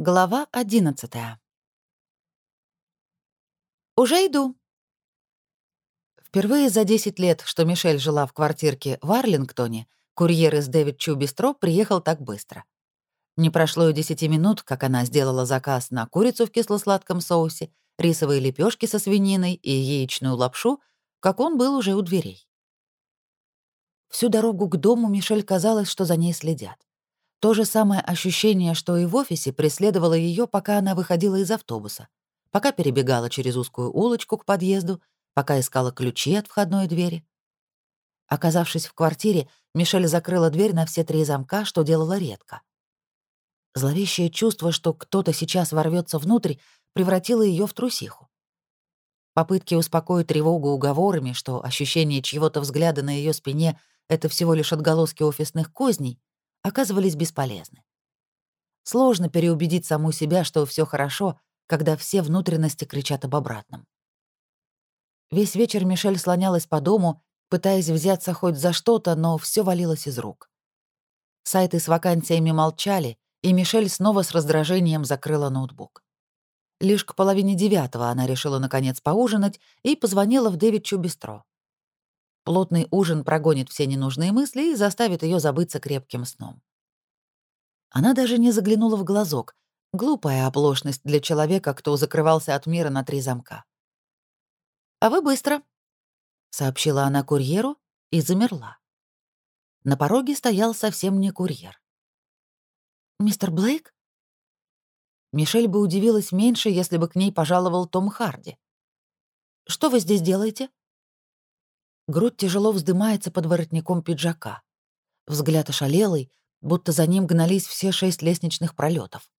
Глава одиннадцатая. «Уже иду». Впервые за 10 лет, что Мишель жила в квартирке в Арлингтоне, курьер из Дэвид Чу Бистро приехал так быстро. Не прошло и 10 минут, как она сделала заказ на курицу в кисло-сладком соусе, рисовые лепешки со свининой и яичную лапшу, как он был уже у дверей. Всю дорогу к дому Мишель казалось, что за ней следят. То же самое ощущение, что и в офисе, преследовало ее, пока она выходила из автобуса, пока перебегала через узкую улочку к подъезду, пока искала ключи от входной двери. Оказавшись в квартире, Мишель закрыла дверь на все три замка, что делала редко. Зловещее чувство, что кто-то сейчас ворвется внутрь, превратило ее в трусиху. Попытки успокоить тревогу уговорами, что ощущение чьего-то взгляда на ее спине — это всего лишь отголоски офисных козней, оказывались бесполезны. Сложно переубедить саму себя, что все хорошо, когда все внутренности кричат об обратном. Весь вечер Мишель слонялась по дому, пытаясь взяться хоть за что-то, но все валилось из рук. Сайты с вакансиями молчали, и Мишель снова с раздражением закрыла ноутбук. Лишь к половине девятого она решила наконец поужинать и позвонила в Дэвид Чубистро. Плотный ужин прогонит все ненужные мысли и заставит ее забыться крепким сном. Она даже не заглянула в глазок. Глупая оплошность для человека, кто закрывался от мира на три замка. «А вы быстро», — сообщила она курьеру и замерла. На пороге стоял совсем не курьер. «Мистер Блейк?» Мишель бы удивилась меньше, если бы к ней пожаловал Том Харди. «Что вы здесь делаете?» Грудь тяжело вздымается под воротником пиджака. Взгляд ошалелый, будто за ним гнались все шесть лестничных пролетов.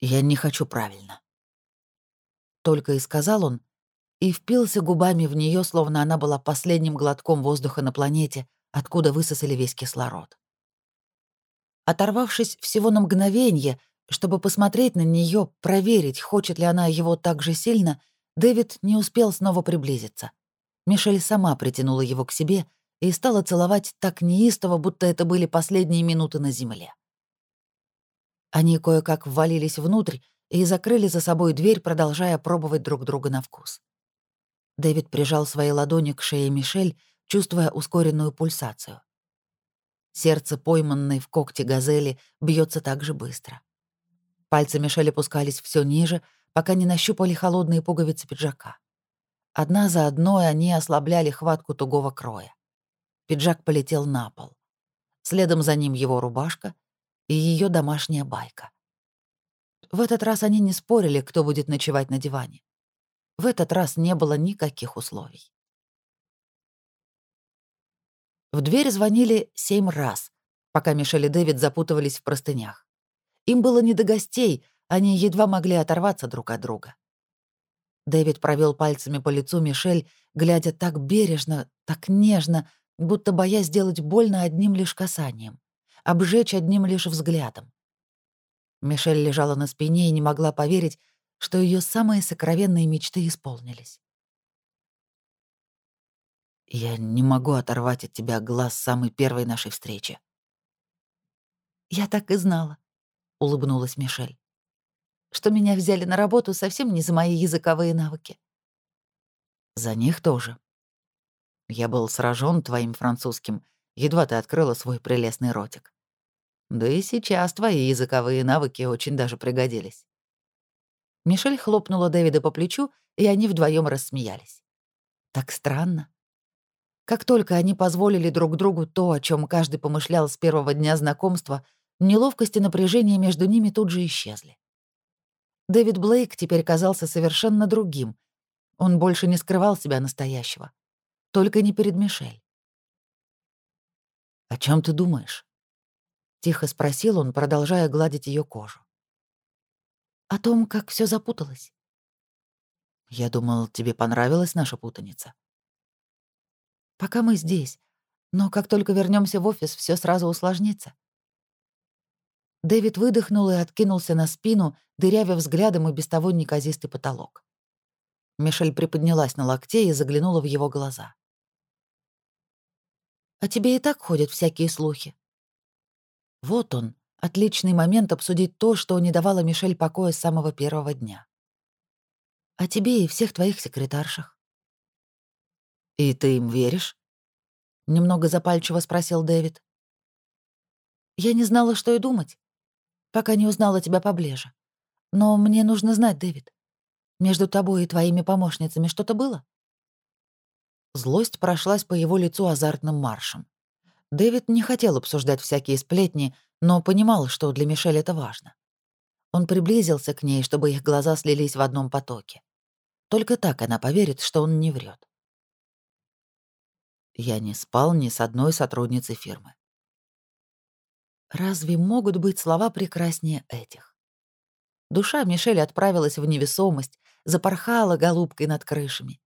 «Я не хочу правильно», — только и сказал он, и впился губами в нее, словно она была последним глотком воздуха на планете, откуда высосали весь кислород. Оторвавшись всего на мгновение, чтобы посмотреть на нее, проверить, хочет ли она его так же сильно, — Дэвид не успел снова приблизиться. Мишель сама притянула его к себе и стала целовать так неистово, будто это были последние минуты на земле. Они кое-как ввалились внутрь и закрыли за собой дверь, продолжая пробовать друг друга на вкус. Дэвид прижал свои ладони к шее Мишель, чувствуя ускоренную пульсацию. Сердце, пойманное в когте газели, бьется так же быстро. Пальцы Мишель опускались все ниже, пока не нащупали холодные пуговицы пиджака. Одна за одной они ослабляли хватку тугого кроя. Пиджак полетел на пол. Следом за ним его рубашка и ее домашняя байка. В этот раз они не спорили, кто будет ночевать на диване. В этот раз не было никаких условий. В дверь звонили семь раз, пока Мишель и Дэвид запутывались в простынях. Им было не до гостей, они едва могли оторваться друг от друга. Дэвид провел пальцами по лицу Мишель, глядя так бережно, так нежно, будто боясь сделать больно одним лишь касанием, обжечь одним лишь взглядом. Мишель лежала на спине и не могла поверить, что ее самые сокровенные мечты исполнились. «Я не могу оторвать от тебя глаз самой первой нашей встречи». «Я так и знала», — улыбнулась Мишель что меня взяли на работу совсем не за мои языковые навыки. За них тоже. Я был сражен твоим французским, едва ты открыла свой прелестный ротик. Да и сейчас твои языковые навыки очень даже пригодились. Мишель хлопнула Дэвида по плечу, и они вдвоем рассмеялись. Так странно. Как только они позволили друг другу то, о чем каждый помышлял с первого дня знакомства, неловкость и напряжение между ними тут же исчезли. Дэвид Блейк теперь казался совершенно другим. Он больше не скрывал себя настоящего. Только не перед Мишель. «О чем ты думаешь?» — тихо спросил он, продолжая гладить ее кожу. «О том, как все запуталось». «Я думал, тебе понравилась наша путаница». «Пока мы здесь, но как только вернемся в офис, все сразу усложнится. Дэвид выдохнул и откинулся на спину, дырявя взглядом и без того неказистый потолок. Мишель приподнялась на локте и заглянула в его глаза. «А тебе и так ходят всякие слухи». Вот он, Отличный момент обсудить то, что не давало Мишель покоя с самого первого дня. О тебе и всех твоих секретаршах. «И ты им веришь?» — немного запальчиво спросил Дэвид. «Я не знала, что и думать, пока не узнала тебя поближе. Но мне нужно знать, Дэвид, между тобой и твоими помощницами что-то было?» Злость прошлась по его лицу азартным маршем. Дэвид не хотел обсуждать всякие сплетни, но понимал, что для Мишель это важно. Он приблизился к ней, чтобы их глаза слились в одном потоке. Только так она поверит, что он не врет. Я не спал ни с одной сотрудницей фирмы. Разве могут быть слова прекраснее этих? Душа Мишель отправилась в невесомость, запорхала голубкой над крышами.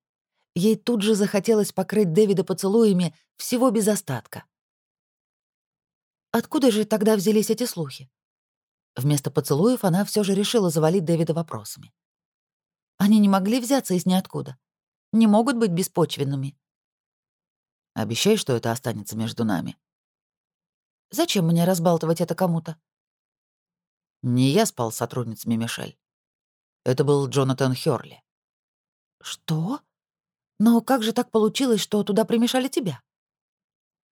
Ей тут же захотелось покрыть Дэвида поцелуями всего без остатка. Откуда же тогда взялись эти слухи? Вместо поцелуев она все же решила завалить Дэвида вопросами. Они не могли взяться из ниоткуда. Не могут быть беспочвенными. Обещай, что это останется между нами. Зачем мне разбалтывать это кому-то? Не я спал с сотрудницами Мишель. Это был Джонатан Хёрли. Что? Но как же так получилось, что туда примешали тебя?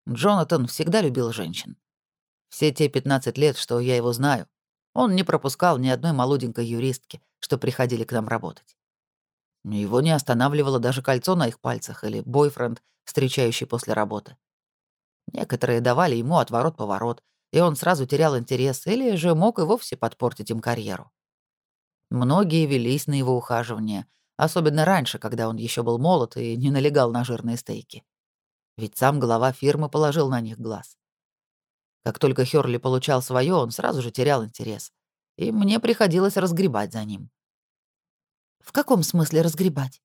Джонатан всегда любил женщин. Все те 15 лет, что я его знаю, он не пропускал ни одной молоденькой юристки, что приходили к нам работать. Его не останавливало даже кольцо на их пальцах или бойфренд, встречающий после работы. Некоторые давали ему отворот-поворот, и он сразу терял интерес или же мог и вовсе подпортить им карьеру. Многие велись на его ухаживание, особенно раньше, когда он еще был молод и не налегал на жирные стейки. Ведь сам глава фирмы положил на них глаз. Как только Хёрли получал свое, он сразу же терял интерес. И мне приходилось разгребать за ним. В каком смысле разгребать?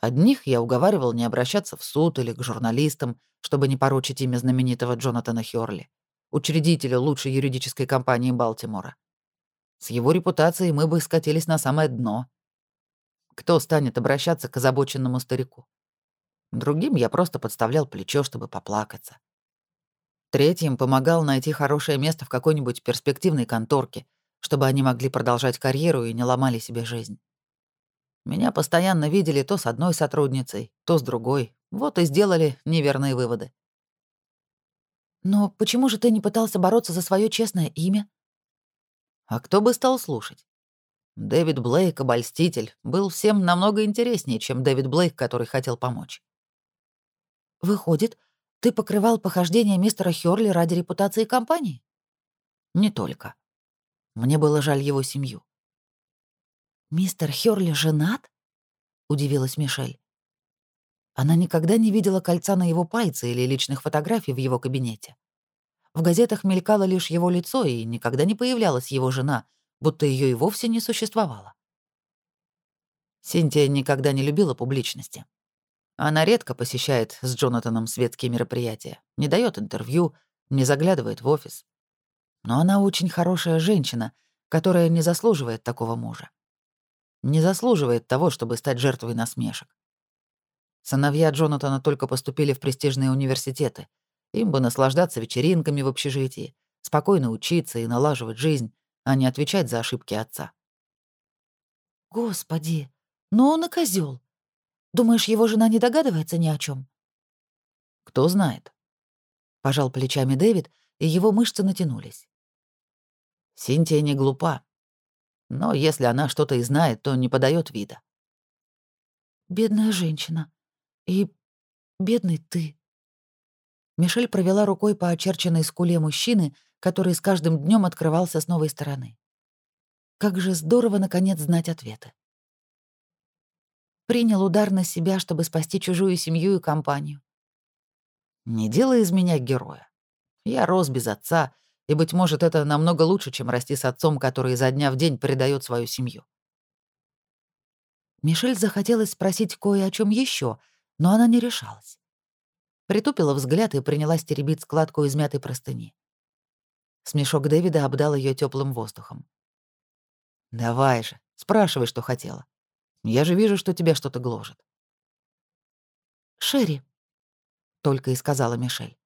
Одних я уговаривал не обращаться в суд или к журналистам, чтобы не порочить имя знаменитого Джонатана Хёрли, учредителя лучшей юридической компании Балтимора. С его репутацией мы бы скатились на самое дно. Кто станет обращаться к озабоченному старику? Другим я просто подставлял плечо, чтобы поплакаться. Третьим помогал найти хорошее место в какой-нибудь перспективной конторке, чтобы они могли продолжать карьеру и не ломали себе жизнь. Меня постоянно видели то с одной сотрудницей, то с другой. Вот и сделали неверные выводы. Но почему же ты не пытался бороться за свое честное имя? А кто бы стал слушать? Дэвид Блейк, обольститель, был всем намного интереснее, чем Дэвид Блейк, который хотел помочь. Выходит, ты покрывал похождения мистера Хёрли ради репутации компании? Не только. Мне было жаль его семью. «Мистер Хёрли женат?» — удивилась Мишель. Она никогда не видела кольца на его пальце или личных фотографий в его кабинете. В газетах мелькало лишь его лицо, и никогда не появлялась его жена, будто ее и вовсе не существовало. Синтия никогда не любила публичности. Она редко посещает с Джонатаном светские мероприятия, не дает интервью, не заглядывает в офис. Но она очень хорошая женщина, которая не заслуживает такого мужа. Не заслуживает того, чтобы стать жертвой насмешек. Сыновья Джонатана только поступили в престижные университеты. Им бы наслаждаться вечеринками в общежитии, спокойно учиться и налаживать жизнь, а не отвечать за ошибки отца. «Господи, но он и козел. Думаешь, его жена не догадывается ни о чем? «Кто знает?» Пожал плечами Дэвид, и его мышцы натянулись. Синтия не глупа. Но если она что-то и знает, то не подает вида. «Бедная женщина. И бедный ты». Мишель провела рукой по очерченной скуле мужчины, который с каждым днем открывался с новой стороны. Как же здорово, наконец, знать ответы. Принял удар на себя, чтобы спасти чужую семью и компанию. Не делай из меня героя. Я рос без отца, и, быть может, это намного лучше, чем расти с отцом, который изо дня в день предает свою семью. Мишель захотелось спросить кое о чем еще, но она не решалась. Притупила взгляд и принялась теребить складку измятой простыни. Смешок Дэвида обдал ее теплым воздухом. «Давай же, спрашивай, что хотела. Я же вижу, что тебя что-то гложет». «Шерри», — только и сказала Мишель.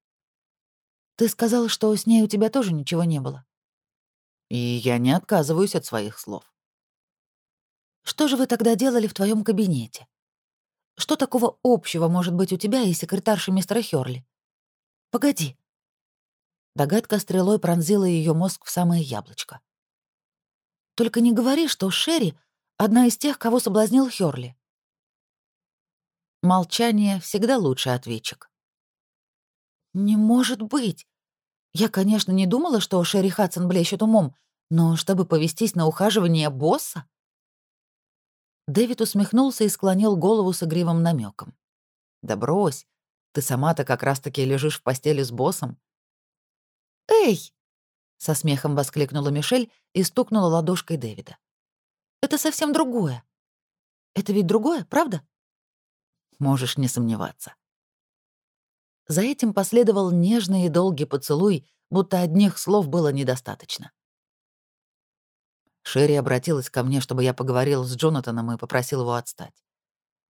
Ты сказал, что с ней у тебя тоже ничего не было. И я не отказываюсь от своих слов. Что же вы тогда делали в твоем кабинете? Что такого общего может быть у тебя и секретарши мистера Хёрли? Погоди. Догадка стрелой пронзила ее мозг в самое яблочко. Только не говори, что Шерри — одна из тех, кого соблазнил Хёрли. Молчание всегда лучший ответчик. «Не может быть! Я, конечно, не думала, что Шерри Хадсон блещет умом, но чтобы повестись на ухаживание босса...» Дэвид усмехнулся и склонил голову с игривым намеком. «Да брось, ты сама-то как раз-таки лежишь в постели с боссом». «Эй!» — со смехом воскликнула Мишель и стукнула ладошкой Дэвида. «Это совсем другое. Это ведь другое, правда?» можешь не сомневаться. За этим последовал нежный и долгий поцелуй, будто одних слов было недостаточно. Шерри обратилась ко мне, чтобы я поговорил с Джонатаном и попросил его отстать.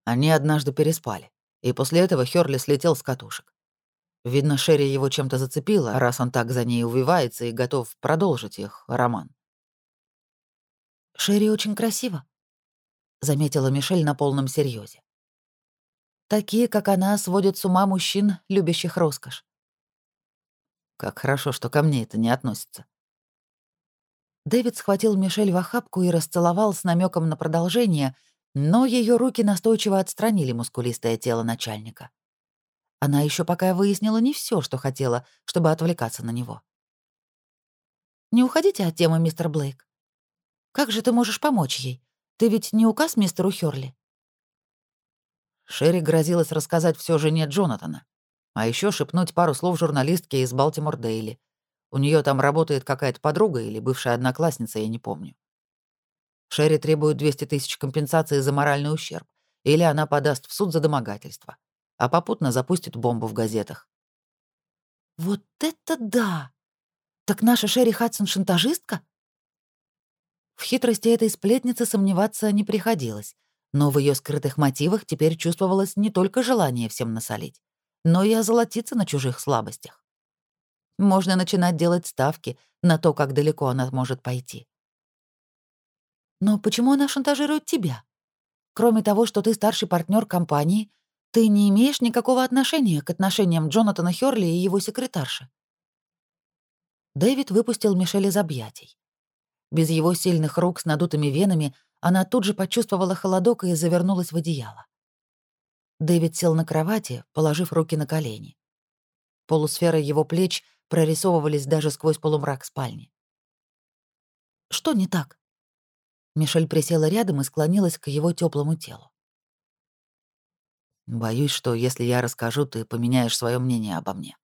Они однажды переспали, и после этого Хёрли слетел с катушек. Видно, Шерри его чем-то зацепила, раз он так за ней увивается и готов продолжить их роман. «Шерри очень красиво», — заметила Мишель на полном серьезе. Такие, как она, сводят с ума мужчин, любящих роскошь. Как хорошо, что ко мне это не относится. Дэвид схватил Мишель в охапку и расцеловал с намеком на продолжение, но ее руки настойчиво отстранили мускулистое тело начальника. Она еще пока выяснила не все, что хотела, чтобы отвлекаться на него. «Не уходите от темы, мистер Блейк. Как же ты можешь помочь ей? Ты ведь не указ мистеру Хёрли?» Шерри грозилась рассказать все жене Джонатана, а еще шепнуть пару слов журналистке из Балтимор Дейли. У нее там работает какая-то подруга или бывшая одноклассница, я не помню. Шерри требует 200 тысяч компенсации за моральный ущерб, или она подаст в суд за домогательство, а попутно запустит бомбу в газетах. «Вот это да! Так наша Шерри Хадсон шантажистка?» В хитрости этой сплетницы сомневаться не приходилось. Но в ее скрытых мотивах теперь чувствовалось не только желание всем насолить, но и озолотиться на чужих слабостях. Можно начинать делать ставки на то, как далеко она может пойти. Но почему она шантажирует тебя? Кроме того, что ты старший партнер компании, ты не имеешь никакого отношения к отношениям Джонатана Хёрли и его секретарши. Дэвид выпустил Мишель из объятий. Без его сильных рук с надутыми венами она тут же почувствовала холодок и завернулась в одеяло. Дэвид сел на кровати, положив руки на колени. Полусферы его плеч прорисовывались даже сквозь полумрак спальни. «Что не так?» Мишель присела рядом и склонилась к его теплому телу. «Боюсь, что если я расскажу, ты поменяешь свое мнение обо мне».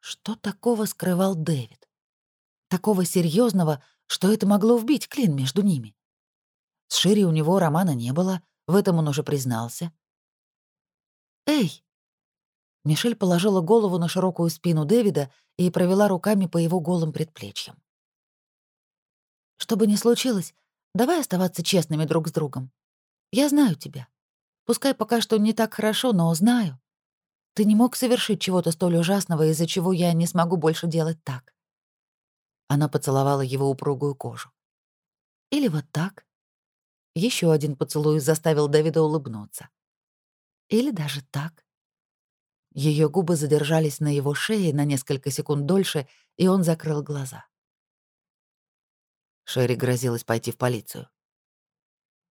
Что такого скрывал Дэвид? Такого серьезного, что это могло вбить клин между ними. С Шири у него романа не было, в этом он уже признался. «Эй!» Мишель положила голову на широкую спину Дэвида и провела руками по его голым предплечьям. «Что бы ни случилось, давай оставаться честными друг с другом. Я знаю тебя. Пускай пока что не так хорошо, но знаю. Ты не мог совершить чего-то столь ужасного, из-за чего я не смогу больше делать так. Она поцеловала его упругую кожу. Или вот так. Еще один поцелуй заставил Давида улыбнуться. Или даже так. Ее губы задержались на его шее на несколько секунд дольше, и он закрыл глаза. Шерри грозилась пойти в полицию.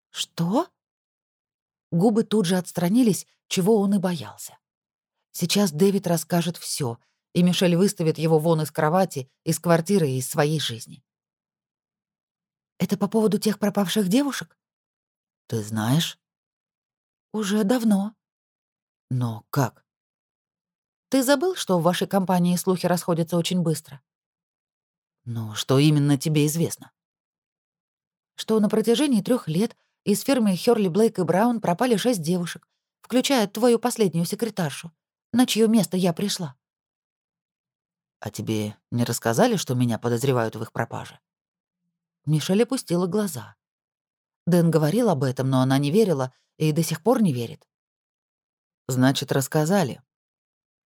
«Что?» Губы тут же отстранились, чего он и боялся. Сейчас Дэвид расскажет все, и Мишель выставит его вон из кровати, из квартиры и из своей жизни. «Это по поводу тех пропавших девушек?» «Ты знаешь?» «Уже давно». «Но как?» «Ты забыл, что в вашей компании слухи расходятся очень быстро?» «Ну, что именно тебе известно?» «Что на протяжении трех лет из фирмы Хёрли Блейк и Браун пропали шесть девушек, включая твою последнюю секретаршу, на чье место я пришла». «А тебе не рассказали, что меня подозревают в их пропаже?» Мишель опустила глаза. Дэн говорил об этом, но она не верила и до сих пор не верит. «Значит, рассказали.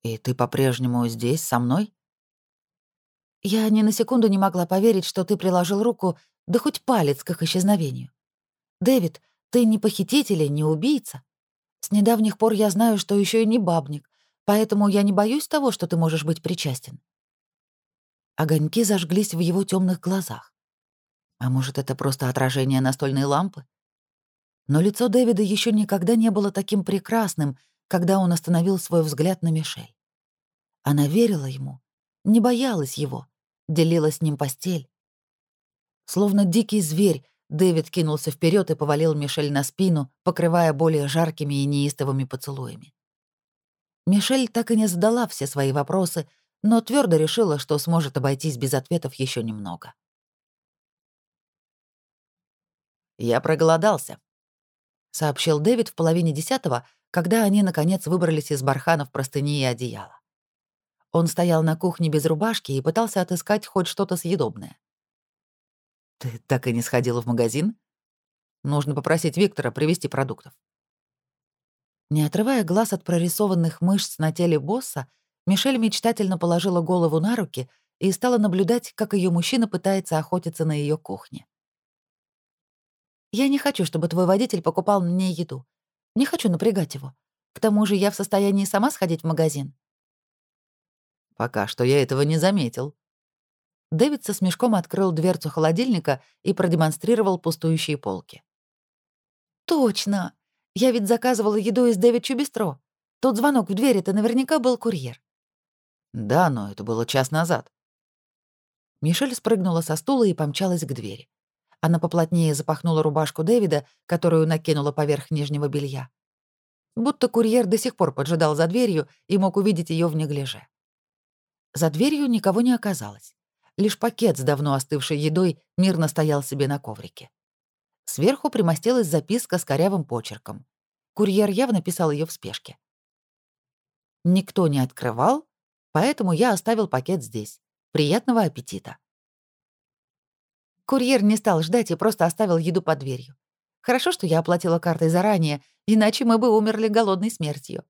И ты по-прежнему здесь, со мной? Я ни на секунду не могла поверить, что ты приложил руку, да хоть палец к их исчезновению. Дэвид, ты не похититель и не убийца. С недавних пор я знаю, что еще и не бабник, поэтому я не боюсь того, что ты можешь быть причастен. Огоньки зажглись в его темных глазах. А может, это просто отражение настольной лампы? Но лицо Дэвида еще никогда не было таким прекрасным, когда он остановил свой взгляд на Мишель. Она верила ему, не боялась его, делила с ним постель. Словно дикий зверь, Дэвид кинулся вперед и повалил Мишель на спину, покрывая более жаркими и неистовыми поцелуями. Мишель так и не задала все свои вопросы, но твердо решила, что сможет обойтись без ответов еще немного. «Я проголодался», — сообщил Дэвид в половине десятого, когда они, наконец, выбрались из барханов простыни и одеяла. Он стоял на кухне без рубашки и пытался отыскать хоть что-то съедобное. «Ты так и не сходила в магазин? Нужно попросить Виктора привезти продуктов». Не отрывая глаз от прорисованных мышц на теле босса, Мишель мечтательно положила голову на руки и стала наблюдать, как ее мужчина пытается охотиться на ее кухне. «Я не хочу, чтобы твой водитель покупал мне еду. Не хочу напрягать его. К тому же я в состоянии сама сходить в магазин». «Пока что я этого не заметил». Дэвид со смешком открыл дверцу холодильника и продемонстрировал пустующие полки. «Точно! Я ведь заказывала еду из Дэвид Чубистро. Тот звонок в дверь — это наверняка был курьер». «Да, но это было час назад». Мишель спрыгнула со стула и помчалась к двери. Она поплотнее запахнула рубашку Дэвида, которую накинула поверх нижнего белья. Будто курьер до сих пор поджидал за дверью и мог увидеть ее в неглиже. За дверью никого не оказалось. Лишь пакет с давно остывшей едой мирно стоял себе на коврике. Сверху примостилась записка с корявым почерком. Курьер явно писал ее в спешке. Никто не открывал, поэтому я оставил пакет здесь. Приятного аппетита. Курьер не стал ждать и просто оставил еду под дверью. Хорошо, что я оплатила картой заранее, иначе мы бы умерли голодной смертью.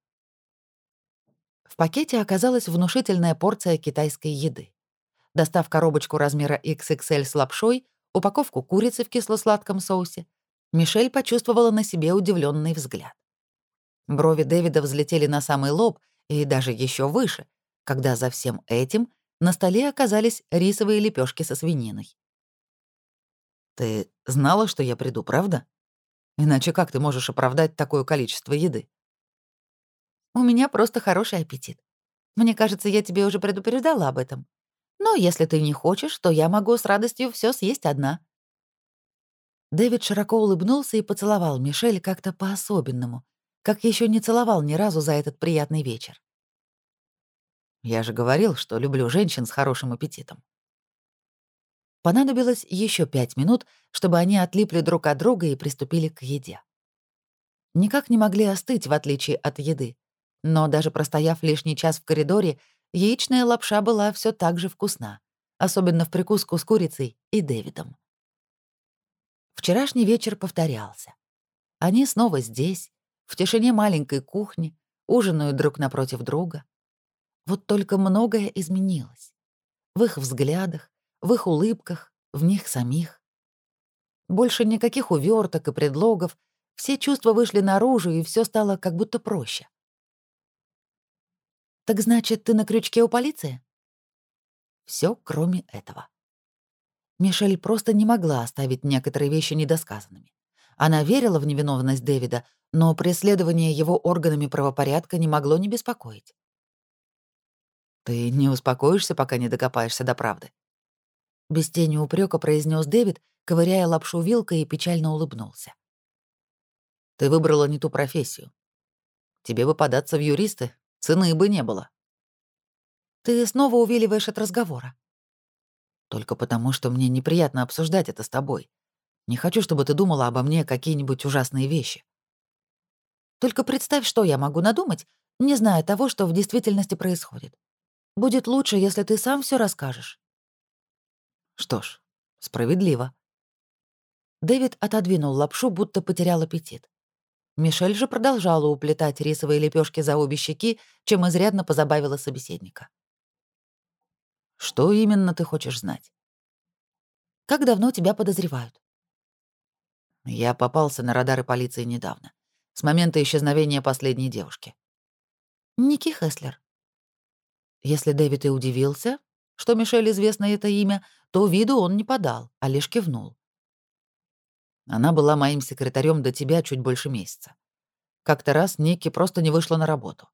В пакете оказалась внушительная порция китайской еды. Достав коробочку размера XXL с лапшой, упаковку курицы в кисло-сладком соусе, Мишель почувствовала на себе удивленный взгляд. Брови Дэвида взлетели на самый лоб и даже еще выше, когда за всем этим на столе оказались рисовые лепешки со свининой. Ты знала, что я приду, правда? Иначе как ты можешь оправдать такое количество еды? У меня просто хороший аппетит. Мне кажется, я тебе уже предупреждала об этом. Но если ты не хочешь, то я могу с радостью все съесть одна. Дэвид широко улыбнулся и поцеловал Мишель как-то по-особенному, как еще не целовал ни разу за этот приятный вечер. Я же говорил, что люблю женщин с хорошим аппетитом. Понадобилось еще пять минут, чтобы они отлипли друг от друга и приступили к еде. Никак не могли остыть, в отличие от еды. Но даже простояв лишний час в коридоре, яичная лапша была все так же вкусна, особенно в прикуску с курицей и Дэвидом. Вчерашний вечер повторялся. Они снова здесь, в тишине маленькой кухни, ужинают друг напротив друга. Вот только многое изменилось. В их взглядах, в их улыбках, в них самих. Больше никаких уверток и предлогов, все чувства вышли наружу, и все стало как будто проще. «Так значит, ты на крючке у полиции?» Все, кроме этого. Мишель просто не могла оставить некоторые вещи недосказанными. Она верила в невиновность Дэвида, но преследование его органами правопорядка не могло не беспокоить. «Ты не успокоишься, пока не докопаешься до правды?» Без тени упрека произнес Дэвид, ковыряя лапшу вилкой и печально улыбнулся. «Ты выбрала не ту профессию. Тебе бы податься в юристы, цены бы не было». «Ты снова увиливаешь от разговора». «Только потому, что мне неприятно обсуждать это с тобой. Не хочу, чтобы ты думала обо мне какие-нибудь ужасные вещи». «Только представь, что я могу надумать, не зная того, что в действительности происходит. Будет лучше, если ты сам все расскажешь». Что ж, справедливо. Дэвид отодвинул лапшу, будто потерял аппетит. Мишель же продолжала уплетать рисовые лепешки за обе щеки, чем изрядно позабавила собеседника. «Что именно ты хочешь знать?» «Как давно тебя подозревают?» Я попался на радары полиции недавно, с момента исчезновения последней девушки. Ники Хеслер. Если Дэвид и удивился, что Мишель известно это имя, то виду он не подал, а лишь кивнул. Она была моим секретарем до тебя чуть больше месяца. Как-то раз Ники просто не вышла на работу.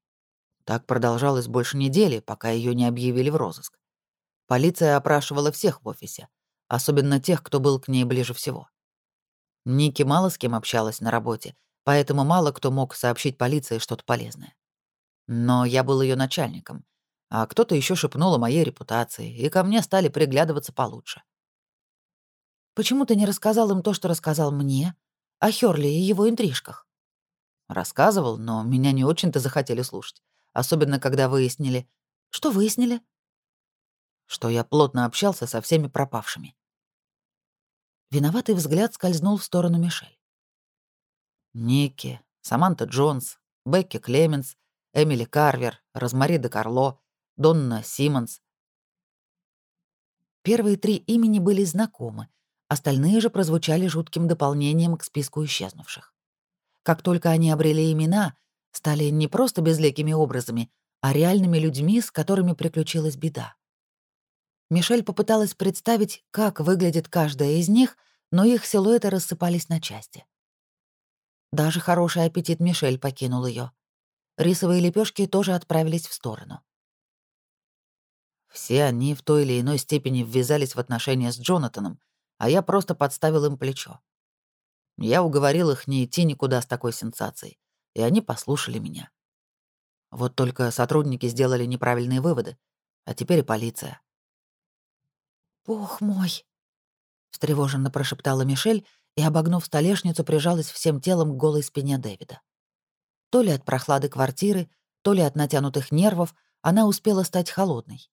Так продолжалось больше недели, пока ее не объявили в розыск. Полиция опрашивала всех в офисе, особенно тех, кто был к ней ближе всего. Ники мало с кем общалась на работе, поэтому мало кто мог сообщить полиции что-то полезное. Но я был ее начальником, а кто-то еще шепнул о моей репутации, и ко мне стали приглядываться получше. Почему ты не рассказал им то, что рассказал мне? О Хёрли и его интрижках?» Рассказывал, но меня не очень-то захотели слушать. Особенно, когда выяснили... Что выяснили? Что я плотно общался со всеми пропавшими. Виноватый взгляд скользнул в сторону Мишель. Ники, Саманта Джонс, Бекки Клеменс, Эмили Карвер, Розмари де Карло, Донна Симмонс. Первые три имени были знакомы, Остальные же прозвучали жутким дополнением к списку исчезнувших. Как только они обрели имена, стали не просто безликими образами, а реальными людьми, с которыми приключилась беда. Мишель попыталась представить, как выглядит каждая из них, но их силуэты рассыпались на части. Даже хороший аппетит Мишель покинул ее. Рисовые лепешки тоже отправились в сторону. Все они в той или иной степени ввязались в отношения с Джонатаном, а я просто подставил им плечо. Я уговорил их не идти никуда с такой сенсацией, и они послушали меня. Вот только сотрудники сделали неправильные выводы, а теперь и полиция. «Бог мой!» — встревоженно прошептала Мишель и, обогнув столешницу, прижалась всем телом к голой спине Дэвида. То ли от прохлады квартиры, то ли от натянутых нервов она успела стать холодной.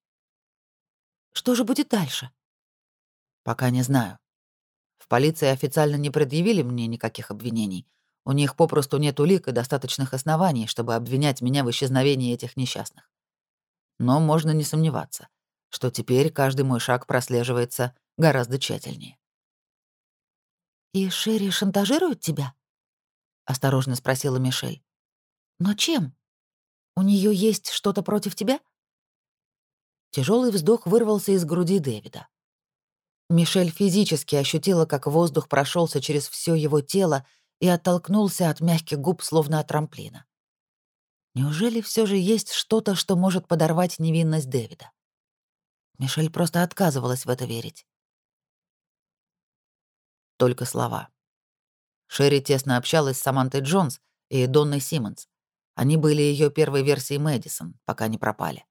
«Что же будет дальше?» Пока не знаю. В полиции официально не предъявили мне никаких обвинений. У них попросту нет улик и достаточных оснований, чтобы обвинять меня в исчезновении этих несчастных. Но можно не сомневаться, что теперь каждый мой шаг прослеживается гораздо тщательнее. «И Шерри шантажирует тебя?» — осторожно спросила Мишель. «Но чем? У нее есть что-то против тебя?» Тяжелый вздох вырвался из груди Дэвида. Мишель физически ощутила, как воздух прошелся через все его тело и оттолкнулся от мягких губ, словно от трамплина. Неужели все же есть что-то, что может подорвать невинность Дэвида? Мишель просто отказывалась в это верить. Только слова. Шерри тесно общалась с Самантой Джонс и Донной Симмонс. Они были ее первой версией Мэдисон, пока не пропали.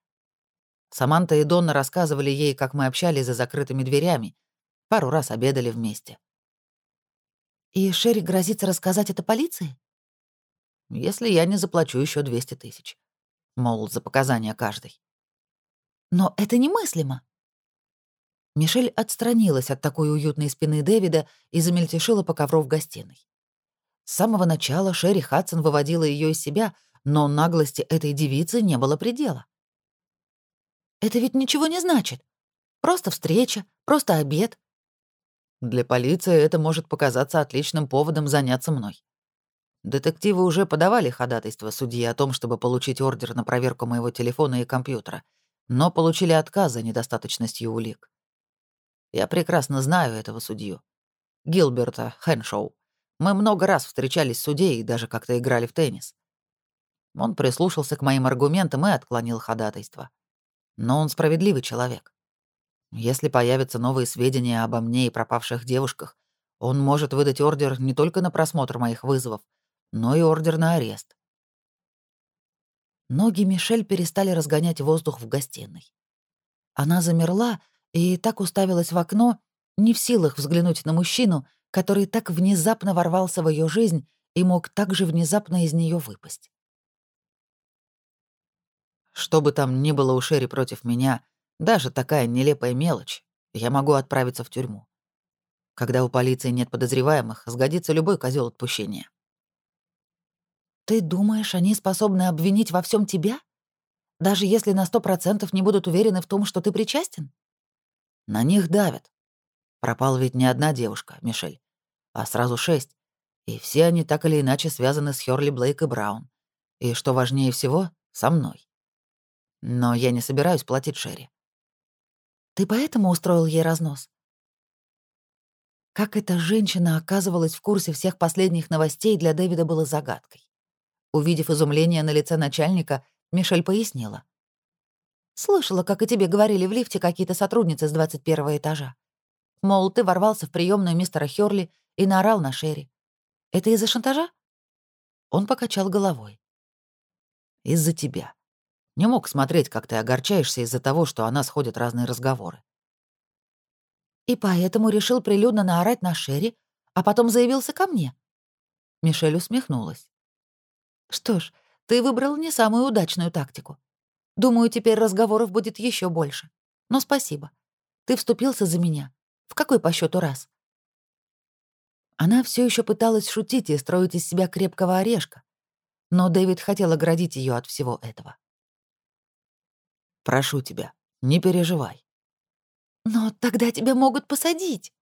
Саманта и Донна рассказывали ей, как мы общались за закрытыми дверями, Пару раз обедали вместе. И Шерри грозится рассказать это полиции? Если я не заплачу еще 200 тысяч. Мол, за показания каждой. Но это немыслимо. Мишель отстранилась от такой уютной спины Дэвида и замельтешила по ковру в гостиной. С самого начала Шерри Хадсон выводила ее из себя, но наглости этой девицы не было предела. «Это ведь ничего не значит. Просто встреча, просто обед, для полиции это может показаться отличным поводом заняться мной. Детективы уже подавали ходатайство судье о том, чтобы получить ордер на проверку моего телефона и компьютера, но получили отказ за недостаточностью улик. Я прекрасно знаю этого судью. Гилберта Хэншоу. Мы много раз встречались с судьей и даже как-то играли в теннис. Он прислушался к моим аргументам и отклонил ходатайство. Но он справедливый человек. Если появятся новые сведения обо мне и пропавших девушках, он может выдать ордер не только на просмотр моих вызовов, но и ордер на арест. Ноги Мишель перестали разгонять воздух в гостиной. Она замерла и так уставилась в окно, не в силах взглянуть на мужчину, который так внезапно ворвался в ее жизнь и мог так же внезапно из нее выпасть. Что бы там ни было у Шерри против меня, даже такая нелепая мелочь, я могу отправиться в тюрьму. Когда у полиции нет подозреваемых, сгодится любой козел отпущения. Ты думаешь, они способны обвинить во всем тебя? Даже если на сто процентов не будут уверены в том, что ты причастен? На них давят. Пропал ведь не одна девушка, Мишель, а сразу шесть. И все они так или иначе связаны с Хёрли Блейк и Браун. И что важнее всего, со мной. Но я не собираюсь платить Шерри. Ты поэтому устроил ей разнос? Как эта женщина оказывалась в курсе всех последних новостей, для Дэвида было загадкой. Увидев изумление на лице начальника, Мишель пояснила. «Слышала, как и тебе говорили в лифте какие-то сотрудницы с 21 этажа. Мол, ты ворвался в приемную мистера Хёрли и наорал на Шерри. Это из-за шантажа?» Он покачал головой. «Из-за тебя. Не мог смотреть, как ты огорчаешься из-за того, что о нас ходят разные разговоры. И поэтому решил прилюдно наорать на Шерри, а потом заявился ко мне. Мишель усмехнулась. Что ж, ты выбрал не самую удачную тактику. Думаю, теперь разговоров будет еще больше. Но спасибо. Ты вступился за меня. В какой по счету раз? Она все еще пыталась шутить и строить из себя крепкого орешка, но Дэвид хотел оградить ее от всего этого. Прошу тебя, не переживай. Но тогда тебя могут посадить.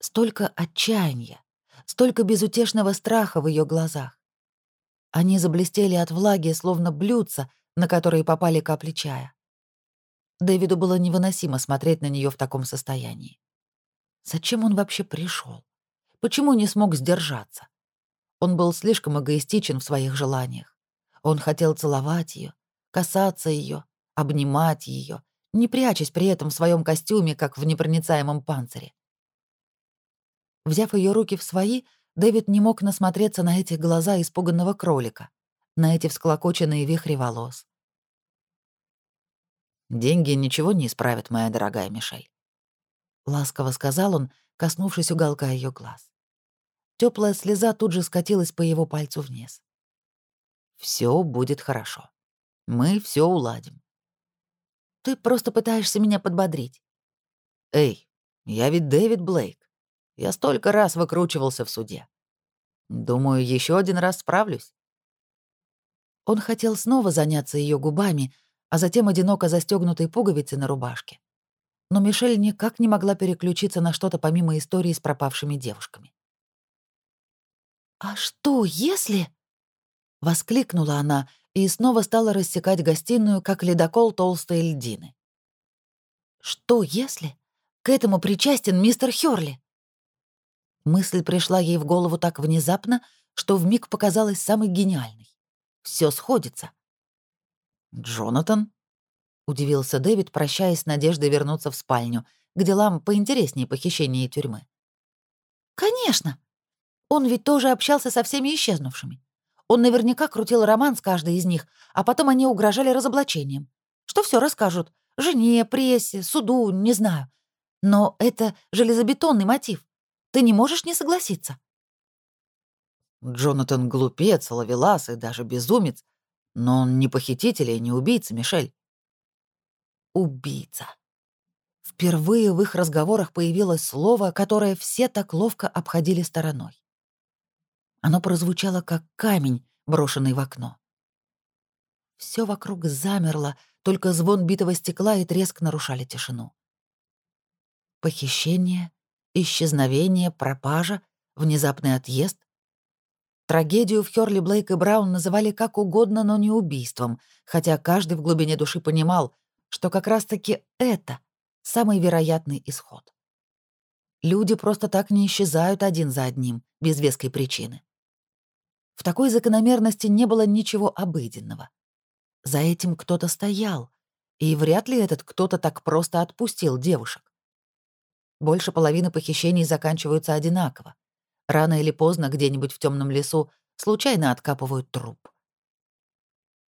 Столько отчаяния, столько безутешного страха в ее глазах. Они заблестели от влаги, словно блюдца, на которые попали капли чая. Дэвиду было невыносимо смотреть на нее в таком состоянии. Зачем он вообще пришел? Почему не смог сдержаться? Он был слишком эгоистичен в своих желаниях. Он хотел целовать ее, касаться ее, обнимать ее, не прячась при этом в своем костюме, как в непроницаемом панцире. Взяв ее руки в свои, Дэвид не мог насмотреться на эти глаза испуганного кролика, на эти всклокоченные вихри волос. «Деньги ничего не исправят, моя дорогая Мишель», — ласково сказал он, коснувшись уголка ее глаз. Теплая слеза тут же скатилась по его пальцу вниз. Все будет хорошо. Мы все уладим. Ты просто пытаешься меня подбодрить. Эй, я ведь Дэвид Блейк. Я столько раз выкручивался в суде. Думаю, еще один раз справлюсь. Он хотел снова заняться ее губами, а затем одиноко застегнутой пуговицей на рубашке. Но Мишель никак не могла переключиться на что-то помимо истории с пропавшими девушками. «А что, если...» — воскликнула она и снова стала рассекать гостиную, как ледокол толстой льдины. «Что если к этому причастен мистер Хёрли?» Мысль пришла ей в голову так внезапно, что вмиг показалась самой гениальной. Все сходится. «Джонатан?» — удивился Дэвид, прощаясь с надеждой вернуться в спальню, к делам поинтереснее похищения тюрьмы. «Конечно! Он ведь тоже общался со всеми исчезнувшими. Он наверняка крутил роман с каждой из них, а потом они угрожали разоблачением. Что все расскажут? Жене, прессе, суду, не знаю. Но это железобетонный мотив. Ты не можешь не согласиться. Джонатан глупец, ловелас и даже безумец. Но он не похититель и не убийца, Мишель. Убийца. Впервые в их разговорах появилось слово, которое все так ловко обходили стороной. Оно прозвучало как камень, брошенный в окно. Все вокруг замерло, только звон битого стекла и треск нарушали тишину. Похищение, исчезновение, пропажа, внезапный отъезд. Трагедию в Хёрли Блейк и Браун называли как угодно, но не убийством, хотя каждый в глубине души понимал, что как раз-таки это самый вероятный исход. Люди просто так не исчезают один за одним, без веской причины. В такой закономерности не было ничего обыденного. За этим кто-то стоял, и вряд ли этот кто-то так просто отпустил девушек. Больше половины похищений заканчиваются одинаково. Рано или поздно где-нибудь в темном лесу случайно откапывают труп.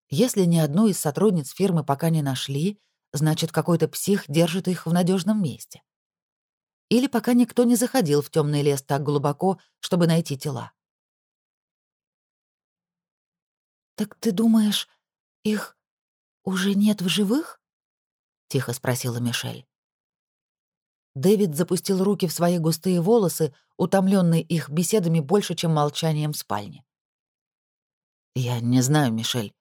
Если ни одну из сотрудниц фирмы пока не нашли, значит, какой-то псих держит их в надежном месте. Или пока никто не заходил в темный лес так глубоко, чтобы найти тела. «Так ты думаешь, их уже нет в живых?» — тихо спросила Мишель. Дэвид запустил руки в свои густые волосы, утомленный их беседами больше, чем молчанием в спальне. Я не знаю, Мишель,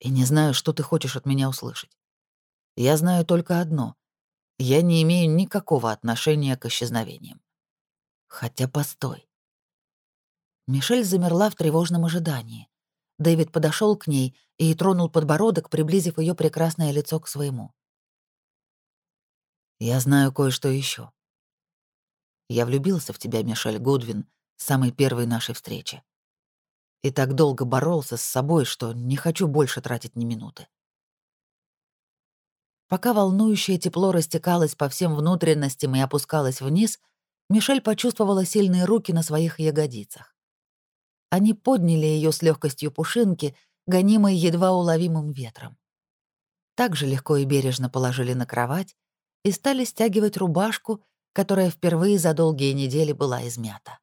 и не знаю, что ты хочешь от меня услышать. Я знаю только одно. Я не имею никакого отношения к исчезновениям. Хотя постой. Мишель замерла в тревожном ожидании. Дэвид подошел к ней и тронул подбородок, приблизив ее прекрасное лицо к своему. «Я знаю кое-что еще. Я влюбился в тебя, Мишель Гудвин, с самой первой нашей встречи. И так долго боролся с собой, что не хочу больше тратить ни минуты. Пока волнующее тепло растекалось по всем внутренностям и опускалось вниз, Мишель почувствовала сильные руки на своих ягодицах. Они подняли ее с легкостью пушинки, гонимой едва уловимым ветром. Так же легко и бережно положили на кровать и стали стягивать рубашку, которая впервые за долгие недели была измята.